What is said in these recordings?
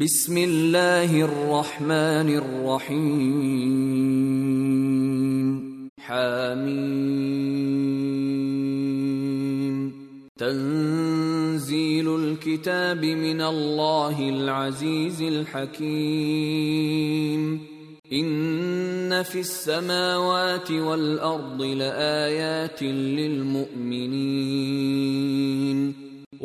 بسم الله الرحمن الرحيم حميم تنزيل الكتاب من الله العزيز الحكيم ان في السماوات والارض لايات للمؤمنين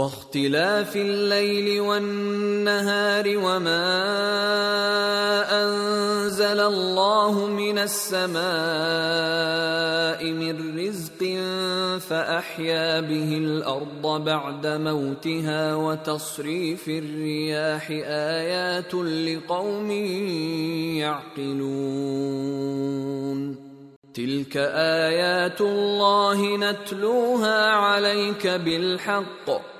واختلاف الليل والنهار وما أنزل الله من السماء من رزق فأحيا به الأرض بعد موتها وتصريف الرياح آيات لقوم يعقلون. تلك آيات الله نتلوها عليك بالحق.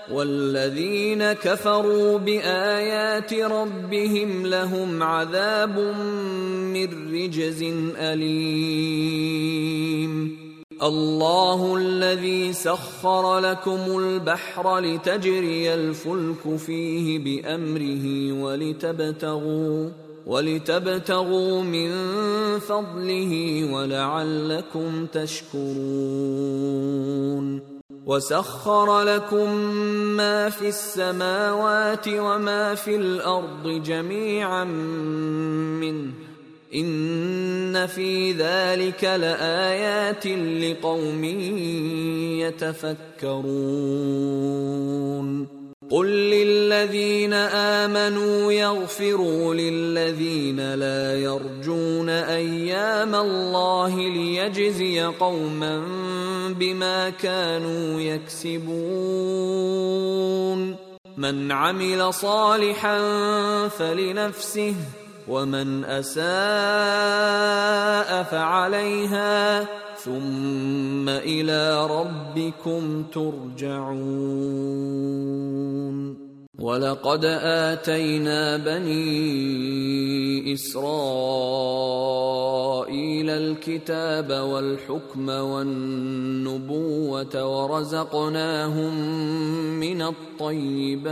والذين كفروا بآيات ربهم لهم عذاب من رجز أليم. الله الذي سخر لكم البحر لتجري الفلك فيه بأمره ولتبتغوا ولتبتغوا من فضله ولعلكم تشكرون. وسخر لكم ما في السماوات وما في الأرض جميعا منه. إن في ذلك لآيات لقوم يتفكرون. قل للذين امنوا يغفروا للذين لا يرجون أيام الله ليجزي قوما بما كانوا يكسبون من عمل صالحا فلنفسه ومن اساء فعليها ثم إلى ربكم ترجعون. ولقد آتينا بني إسرائيل الكتاب والحكم والنبوة ورزقناهم من الطيبات.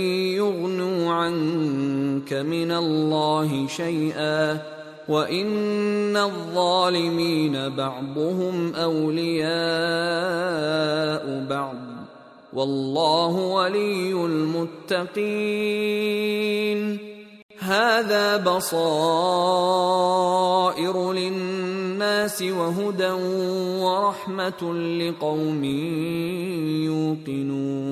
عنك من الله شيئا وإن الظالمين بعضهم أولياء بعض والله ولي المتقين هذا بصائر للناس وهدى ورحمة لقوم يوقنون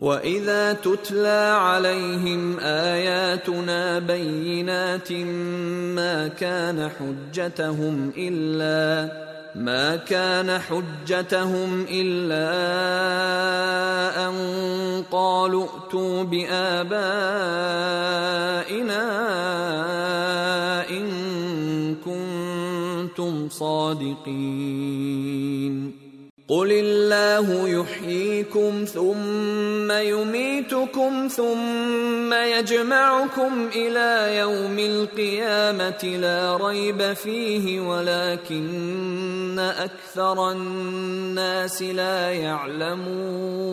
واذا تتلى عليهم اياتنا بينات ما كان حجتهم الا ما كان حجتهم الا ان قالوا ائتوا بابائنا ان كنتم صادقين قل الله يحييكم ثم يميتكم ثم يجمعكم إلى يوم القيامة لا ريب فيه ولكن أكثر الناس لا يعلمون.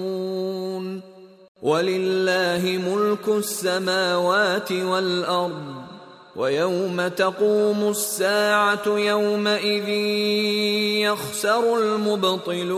ولله ملك السماوات والأرض ويوم تقوم الساعة يومئذ يخسر المبطلون.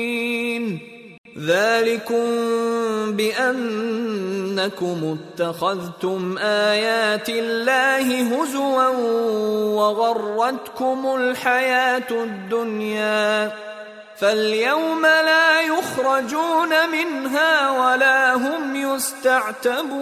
ذلكم بأنكم اتخذتم آيات الله هزوا وغرتكم الحياة الدنيا فاليوم لا يخرجون منها ولا هم يستعتبون